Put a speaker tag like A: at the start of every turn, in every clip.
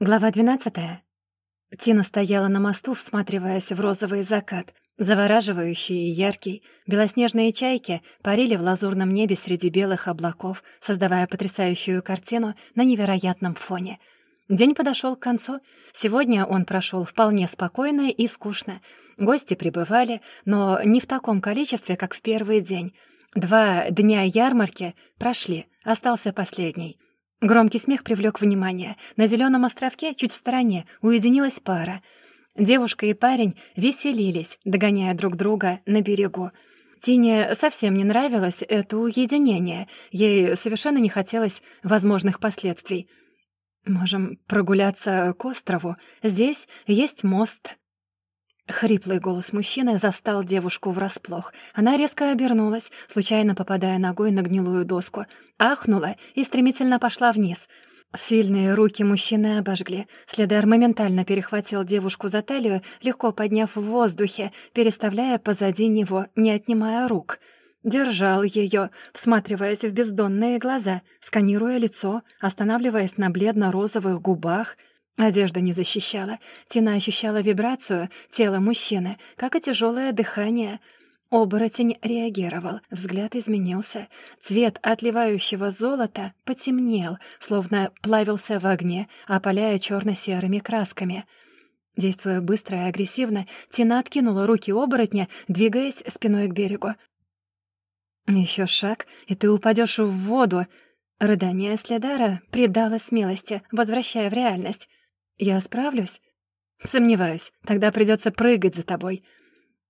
A: Глава 12. Тина стояла на мосту, всматриваясь в розовый закат. Завораживающий и яркий, белоснежные чайки парили в лазурном небе среди белых облаков, создавая потрясающую картину на невероятном фоне. День подошел к концу. Сегодня он прошел вполне спокойно и скучно. Гости прибывали, но не в таком количестве, как в первый день. Два дня ярмарки прошли, остался последний — Громкий смех привлек внимание. На зеленом островке, чуть в стороне, уединилась пара. Девушка и парень веселились, догоняя друг друга на берегу. Тине совсем не нравилось это уединение. Ей совершенно не хотелось возможных последствий. «Можем прогуляться к острову. Здесь есть мост Хриплый голос мужчины застал девушку врасплох. Она резко обернулась, случайно попадая ногой на гнилую доску, ахнула и стремительно пошла вниз. Сильные руки мужчины обожгли. Следар моментально перехватил девушку за талию, легко подняв в воздухе, переставляя позади него, не отнимая рук. Держал ее, всматриваясь в бездонные глаза, сканируя лицо, останавливаясь на бледно-розовых губах — Одежда не защищала. Тина ощущала вибрацию тела мужчины, как и тяжелое дыхание. Оборотень реагировал, взгляд изменился. Цвет отливающего золота потемнел, словно плавился в огне, опаляя черно серыми красками. Действуя быстро и агрессивно, Тина откинула руки оборотня, двигаясь спиной к берегу. Еще шаг, и ты упадешь в воду!» Рыдание Следара придало смелости, возвращая в реальность. «Я справлюсь?» «Сомневаюсь. Тогда придется прыгать за тобой».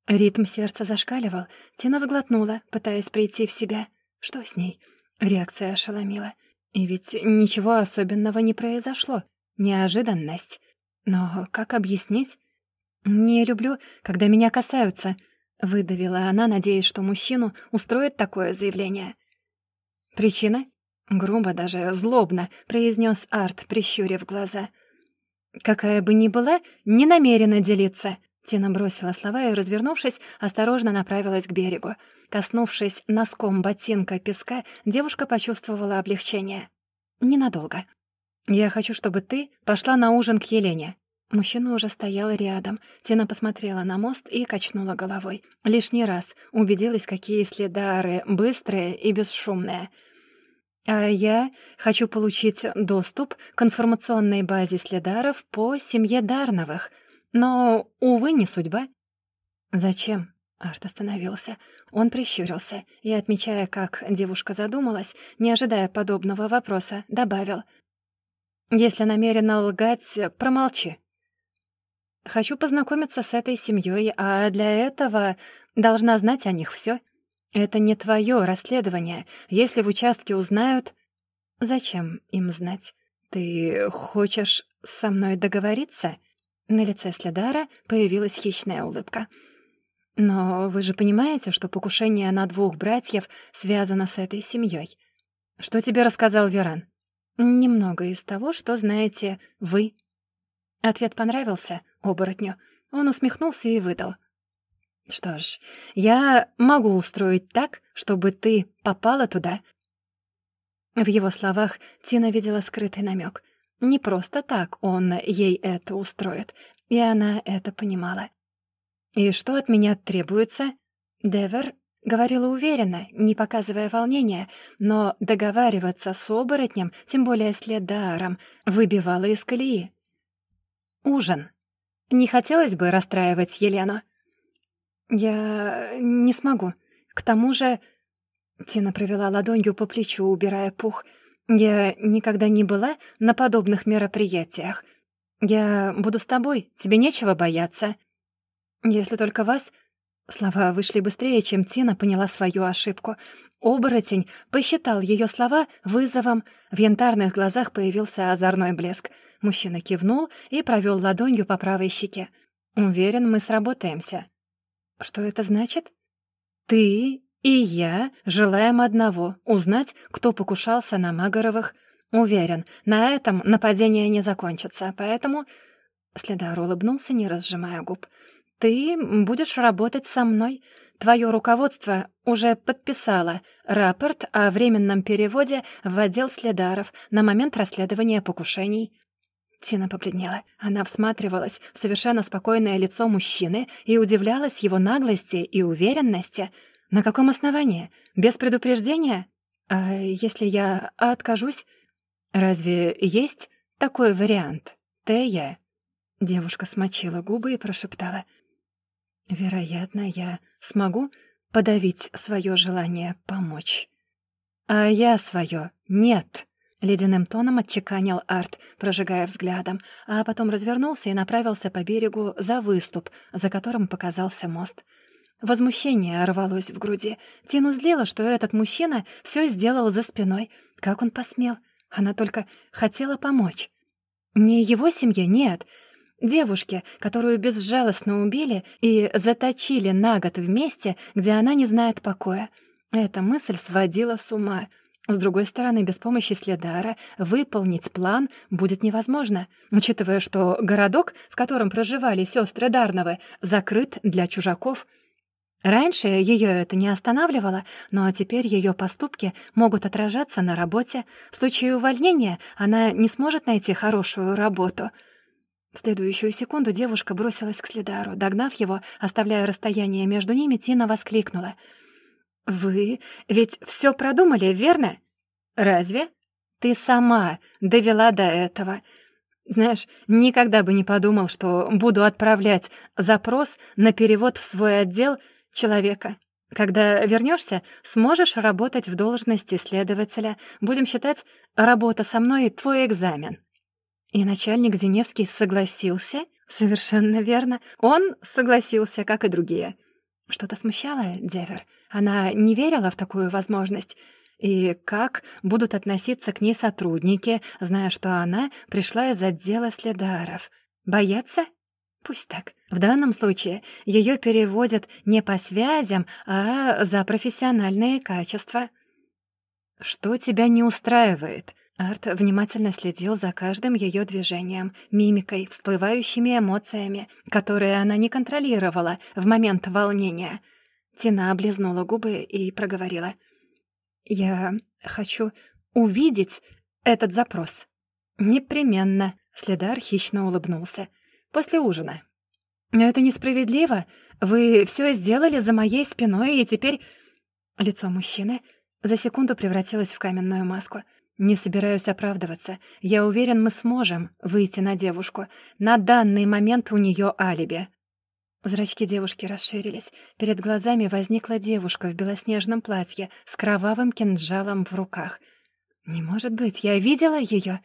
A: Ритм сердца зашкаливал. Тина сглотнула, пытаясь прийти в себя. Что с ней? Реакция ошеломила. И ведь ничего особенного не произошло. Неожиданность. Но как объяснить? «Не люблю, когда меня касаются», — выдавила она, надеясь, что мужчину устроит такое заявление. «Причина?» — грубо, даже злобно произнес Арт, прищурив глаза — «Какая бы ни была, не намерена делиться». Тина бросила слова и, развернувшись, осторожно направилась к берегу. Коснувшись носком ботинка песка, девушка почувствовала облегчение. «Ненадолго. Я хочу, чтобы ты пошла на ужин к Елене». Мужчина уже стоял рядом. Тина посмотрела на мост и качнула головой. Лишний раз убедилась, какие следары быстрые и бесшумные — а я хочу получить доступ к информационной базе следаров по семье Дарновых. Но, увы, не судьба. Зачем? Арт остановился. Он прищурился и, отмечая, как девушка задумалась, не ожидая подобного вопроса, добавил. «Если намерена лгать, промолчи. Хочу познакомиться с этой семьей, а для этого должна знать о них все. Это не твое расследование. Если в участке узнают... Зачем им знать? Ты хочешь со мной договориться? На лице Следара появилась хищная улыбка. Но вы же понимаете, что покушение на двух братьев связано с этой семьей. Что тебе рассказал Веран? Немного из того, что знаете вы. Ответ понравился оборотню. Он усмехнулся и выдал — что ж, я могу устроить так, чтобы ты попала туда. В его словах Тина видела скрытый намек. Не просто так он ей это устроит, и она это понимала. «И что от меня требуется?» Девер говорила уверенно, не показывая волнения, но договариваться с оборотнем, тем более с Ледаром, выбивала из колеи. «Ужин. Не хотелось бы расстраивать Елену?» «Я не смогу. К тому же...» Тина провела ладонью по плечу, убирая пух. «Я никогда не была на подобных мероприятиях. Я буду с тобой, тебе нечего бояться. Если только вас...» Слова вышли быстрее, чем Тина поняла свою ошибку. Оборотень посчитал ее слова вызовом. В янтарных глазах появился озорной блеск. Мужчина кивнул и провел ладонью по правой щеке. «Уверен, мы сработаемся». Что это значит? Ты и я желаем одного — узнать, кто покушался на Магаровых. Уверен, на этом нападение не закончится, поэтому...» Следар улыбнулся, не разжимая губ. «Ты будешь работать со мной. Твое руководство уже подписало рапорт о временном переводе в отдел следаров на момент расследования покушений». Тина побледнела. Она всматривалась в совершенно спокойное лицо мужчины и удивлялась его наглости и уверенности. На каком основании? Без предупреждения? А если я откажусь? Разве есть такой вариант? Тея? Девушка смочила губы и прошептала. «Вероятно, я смогу подавить свое желание помочь. А я свое нет». Ледяным тоном отчеканил Арт, прожигая взглядом, а потом развернулся и направился по берегу за выступ, за которым показался мост. Возмущение рвалось в груди. Тину злило, что этот мужчина все сделал за спиной. Как он посмел? Она только хотела помочь. Не его семье, нет. Девушке, которую безжалостно убили и заточили на год вместе, где она не знает покоя. Эта мысль сводила с ума — с другой стороны, без помощи Следара выполнить план будет невозможно, учитывая, что городок, в котором проживали сестры Дарновы, закрыт для чужаков. Раньше ее это не останавливало, но теперь ее поступки могут отражаться на работе. В случае увольнения она не сможет найти хорошую работу. В следующую секунду девушка бросилась к Следару. Догнав его, оставляя расстояние между ними, Тина воскликнула — «Вы ведь все продумали, верно? Разве? Ты сама довела до этого. Знаешь, никогда бы не подумал, что буду отправлять запрос на перевод в свой отдел человека. Когда вернешься, сможешь работать в должности следователя. Будем считать, работа со мной — твой экзамен». И начальник Зеневский согласился? Совершенно верно. Он согласился, как и другие. Что-то смущало Девер. Она не верила в такую возможность. И как будут относиться к ней сотрудники, зная, что она пришла из отдела следаров? Боятся? Пусть так. В данном случае ее переводят не по связям, а за профессиональные качества. «Что тебя не устраивает?» Арт внимательно следил за каждым ее движением, мимикой, всплывающими эмоциями, которые она не контролировала в момент волнения. Тина облизнула губы и проговорила. «Я хочу увидеть этот запрос». «Непременно», — Следар хищно улыбнулся. «После ужина». «Это несправедливо. Вы все сделали за моей спиной, и теперь...» Лицо мужчины за секунду превратилось в каменную маску — «Не собираюсь оправдываться. Я уверен, мы сможем выйти на девушку. На данный момент у нее алиби». Зрачки девушки расширились. Перед глазами возникла девушка в белоснежном платье с кровавым кинжалом в руках. «Не может быть, я видела ее.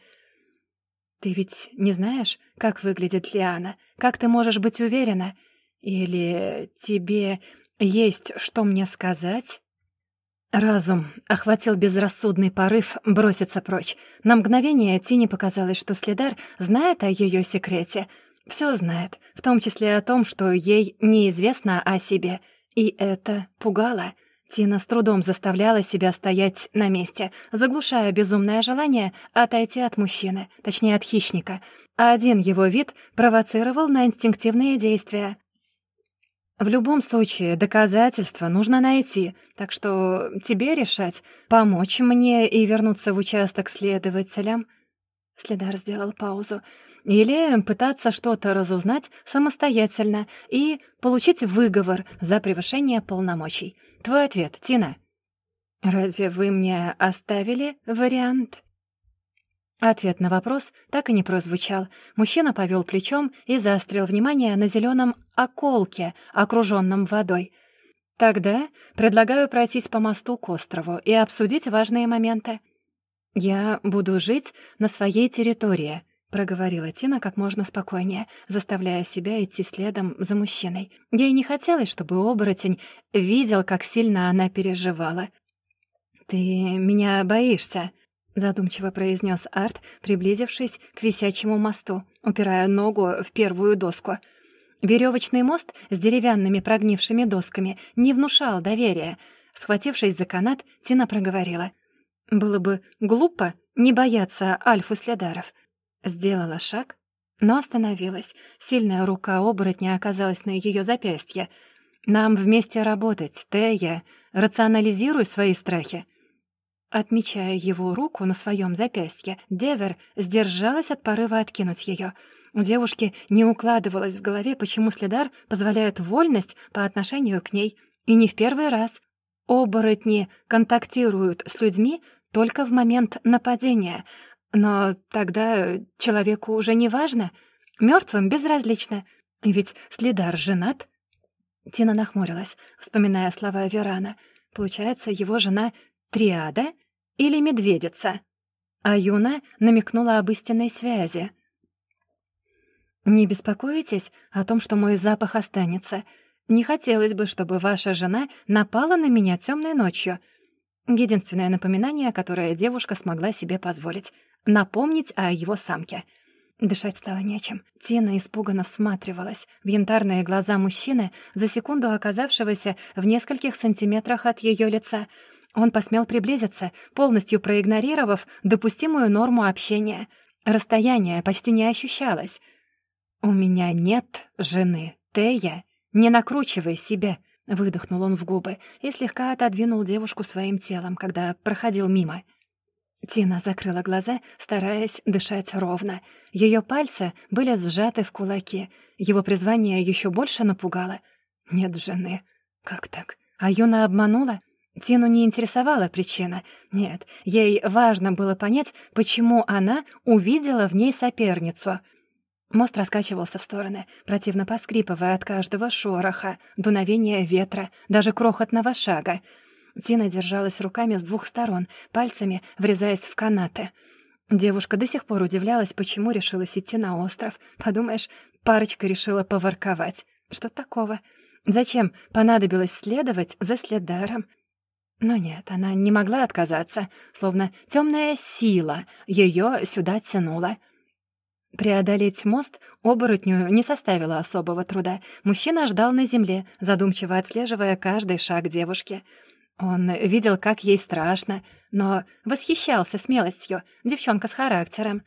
A: «Ты ведь не знаешь, как выглядит Лиана? Как ты можешь быть уверена? Или тебе есть что мне сказать?» Разум охватил безрассудный порыв броситься прочь. На мгновение Тине показалось, что Следар знает о ее секрете. Все знает, в том числе о том, что ей неизвестно о себе. И это пугало. Тина с трудом заставляла себя стоять на месте, заглушая безумное желание отойти от мужчины, точнее от хищника. А один его вид провоцировал на инстинктивные действия. В любом случае, доказательства нужно найти, так что тебе решать, помочь мне и вернуться в участок следователям. Следар сделал паузу. Или пытаться что-то разузнать самостоятельно и получить выговор за превышение полномочий. Твой ответ, Тина. Разве вы мне оставили вариант? Ответ на вопрос так и не прозвучал. Мужчина повел плечом и заострил внимание на зеленом околке, окруженном водой. «Тогда предлагаю пройтись по мосту к острову и обсудить важные моменты». «Я буду жить на своей территории», — проговорила Тина как можно спокойнее, заставляя себя идти следом за мужчиной. Ей не хотелось, чтобы оборотень видел, как сильно она переживала. «Ты меня боишься?» — задумчиво произнес Арт, приблизившись к висячему мосту, упирая ногу в первую доску. Веревочный мост с деревянными прогнившими досками не внушал доверия. Схватившись за канат, Тина проговорила. «Было бы глупо не бояться Альфу Следаров». Сделала шаг, но остановилась. Сильная рука оборотня оказалась на ее запястье. «Нам вместе работать, Тея. Рационализируй свои страхи». Отмечая его руку на своем запястье, Девер сдержалась от порыва откинуть ее. У девушки не укладывалось в голове, почему следар позволяет вольность по отношению к ней. И не в первый раз. Оборотни контактируют с людьми только в момент нападения. Но тогда человеку уже не важно. Мертвым безразлично. Ведь следар женат. Тина нахмурилась, вспоминая слова Верана. Получается, его жена — триада или медведица? А Юна намекнула об истинной связи. «Не беспокойтесь о том, что мой запах останется. Не хотелось бы, чтобы ваша жена напала на меня темной ночью». Единственное напоминание, которое девушка смогла себе позволить — напомнить о его самке. Дышать стало нечем. Тина испуганно всматривалась в янтарные глаза мужчины, за секунду оказавшегося в нескольких сантиметрах от ее лица. Он посмел приблизиться, полностью проигнорировав допустимую норму общения. Расстояние почти не ощущалось. «У меня нет жены, Тея. Не накручивай себя», — выдохнул он в губы и слегка отодвинул девушку своим телом, когда проходил мимо. Тина закрыла глаза, стараясь дышать ровно. Ее пальцы были сжаты в кулаки. Его призвание еще больше напугало. «Нет жены. Как так? А Юна обманула?» Тину не интересовала причина. Нет, ей важно было понять, почему она увидела в ней соперницу — Мост раскачивался в стороны, противно поскрипывая от каждого шороха, дуновения ветра, даже крохотного шага. Тина держалась руками с двух сторон, пальцами врезаясь в канаты. Девушка до сих пор удивлялась, почему решилась идти на остров. Подумаешь, парочка решила поворковать. Что такого? Зачем понадобилось следовать за следаром? Но нет, она не могла отказаться, словно темная сила ее сюда тянула. Преодолеть мост оборотню не составило особого труда. Мужчина ждал на земле, задумчиво отслеживая каждый шаг девушки. Он видел, как ей страшно, но восхищался смелостью, девчонка с характером.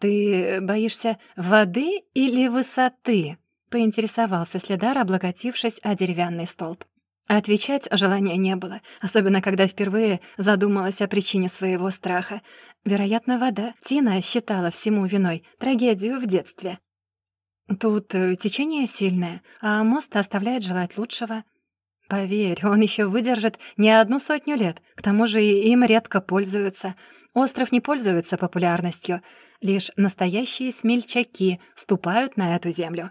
A: «Ты боишься воды или высоты?» — поинтересовался следар, облокотившись о деревянный столб. Отвечать желания не было, особенно когда впервые задумалась о причине своего страха. Вероятно, вода. Тина считала всему виной трагедию в детстве. Тут э, течение сильное, а мост оставляет желать лучшего. Поверь, он еще выдержит не одну сотню лет, к тому же им редко пользуются. Остров не пользуется популярностью, лишь настоящие смельчаки ступают на эту землю.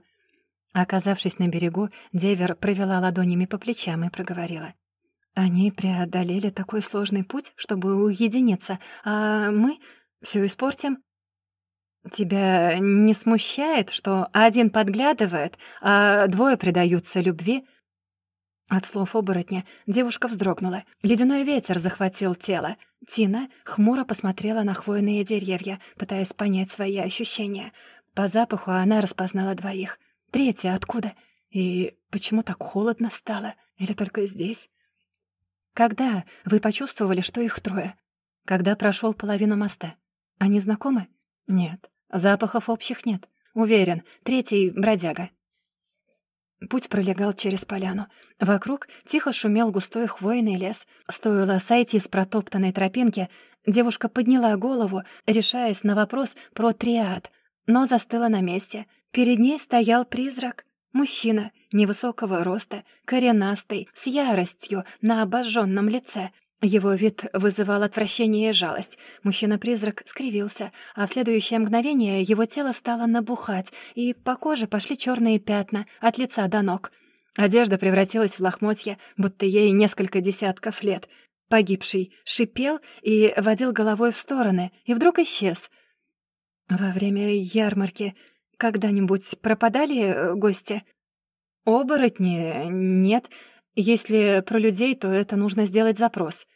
A: Оказавшись на берегу, Девер провела ладонями по плечам и проговорила. «Они преодолели такой сложный путь, чтобы уединиться, а мы все испортим». «Тебя не смущает, что один подглядывает, а двое предаются любви?» От слов оборотня девушка вздрогнула. Ледяной ветер захватил тело. Тина хмуро посмотрела на хвойные деревья, пытаясь понять свои ощущения. По запаху она распознала двоих. Третья откуда? И почему так холодно стало? Или только здесь? Когда вы почувствовали, что их трое? Когда прошел половину моста? Они знакомы? Нет. Запахов общих нет. Уверен, третий — бродяга. Путь пролегал через поляну. Вокруг тихо шумел густой хвойный лес. Стоило сойти с протоптанной тропинки, девушка подняла голову, решаясь на вопрос про триад, но застыла на месте — Перед ней стоял призрак, мужчина невысокого роста, коренастый, с яростью на обожженном лице. Его вид вызывал отвращение и жалость. Мужчина-призрак скривился, а в следующее мгновение его тело стало набухать, и по коже пошли черные пятна от лица до ног. Одежда превратилась в лохмотья, будто ей несколько десятков лет. Погибший шипел и водил головой в стороны, и вдруг исчез. Во время ярмарки когда-нибудь пропадали э, гости? Оборотни? Нет. Если про людей, то это нужно сделать запрос.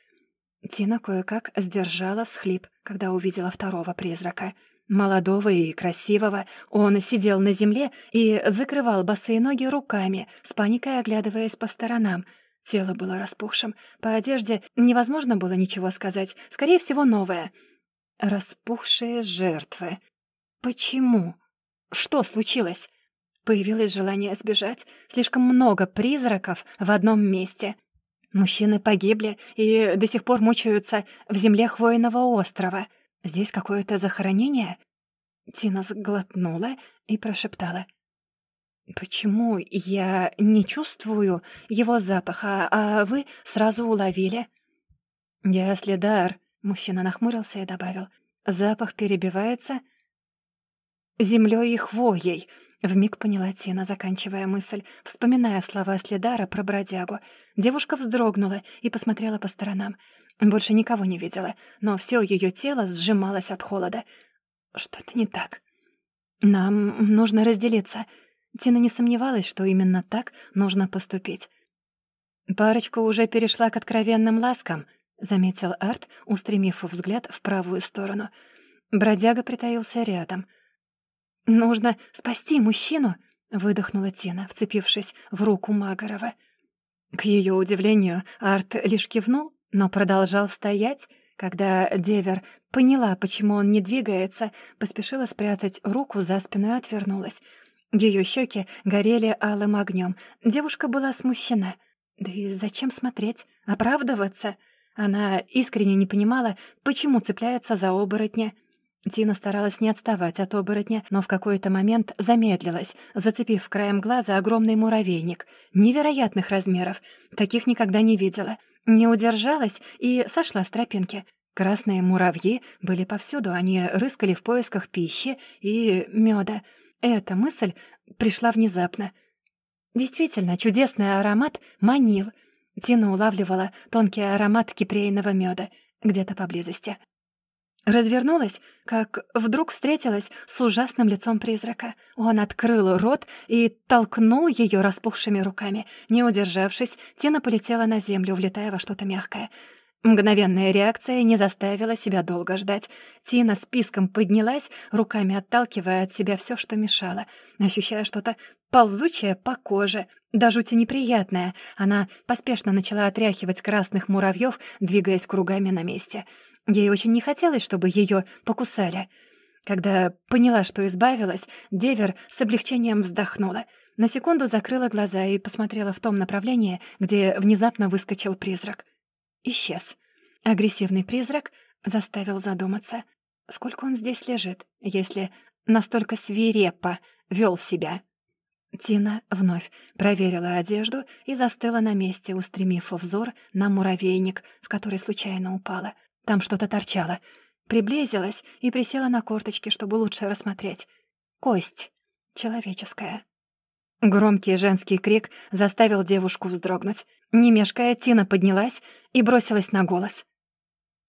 A: Тина кое-как сдержала всхлип, когда увидела второго призрака. Молодого и красивого, он сидел на земле и закрывал босые ноги руками, с паникой оглядываясь по сторонам. Тело было распухшим, по одежде невозможно было ничего сказать, скорее всего, новое. Распухшие жертвы. Почему? Что случилось? Появилось желание сбежать. Слишком много призраков в одном месте. Мужчины погибли и до сих пор мучаются в земле Хвойного острова. Здесь какое-то захоронение?» Тина сглотнула и прошептала. «Почему я не чувствую его запаха, а вы сразу уловили?» «Я следар», — мужчина нахмурился и добавил. «Запах перебивается землей и хвоей», — вмиг поняла Тина, заканчивая мысль, вспоминая слова следара про бродягу. Девушка вздрогнула и посмотрела по сторонам. Больше никого не видела, но все ее тело сжималось от холода. «Что-то не так. Нам нужно разделиться», — Тина не сомневалась, что именно так нужно поступить. «Парочка уже перешла к откровенным ласкам», — заметил Арт, устремив взгляд в правую сторону. Бродяга притаился рядом. «Нужно спасти мужчину», — выдохнула Тина, вцепившись в руку Магарова. К ее удивлению, Арт лишь кивнул, но продолжал стоять. Когда Девер поняла, почему он не двигается, поспешила спрятать руку за спину и отвернулась. Ее щеки горели алым огнем. Девушка была смущена. Да и зачем смотреть? Оправдываться? Она искренне не понимала, почему цепляется за оборотня. Тина старалась не отставать от оборотня, но в какой-то момент замедлилась, зацепив краем глаза огромный муравейник. Невероятных размеров. Таких никогда не видела. Не удержалась и сошла с тропинки. Красные муравьи были повсюду, они рыскали в поисках пищи и меда. Эта мысль пришла внезапно. Действительно, чудесный аромат манил. Тина улавливала тонкий аромат кипрейного меда где-то поблизости. Развернулась, как вдруг встретилась с ужасным лицом призрака. Он открыл рот и толкнул ее распухшими руками. Не удержавшись, Тина полетела на землю, влетая во что-то мягкое — Мгновенная реакция не заставила себя долго ждать. Тина списком поднялась, руками отталкивая от себя все, что мешало, ощущая что-то ползучее по коже, до жути неприятное. Она поспешно начала отряхивать красных муравьев, двигаясь кругами на месте. Ей очень не хотелось, чтобы ее покусали. Когда поняла, что избавилась, Девер с облегчением вздохнула. На секунду закрыла глаза и посмотрела в том направлении, где внезапно выскочил призрак — исчез. Агрессивный призрак заставил задуматься, сколько он здесь лежит, если настолько свирепо вел себя. Тина вновь проверила одежду и застыла на месте, устремив взор на муравейник, в который случайно упала. Там что-то торчало. Приблизилась и присела на корточки, чтобы лучше рассмотреть. Кость. Человеческая. Громкий женский крик заставил девушку вздрогнуть. Не мешкая, Тина поднялась и бросилась на голос.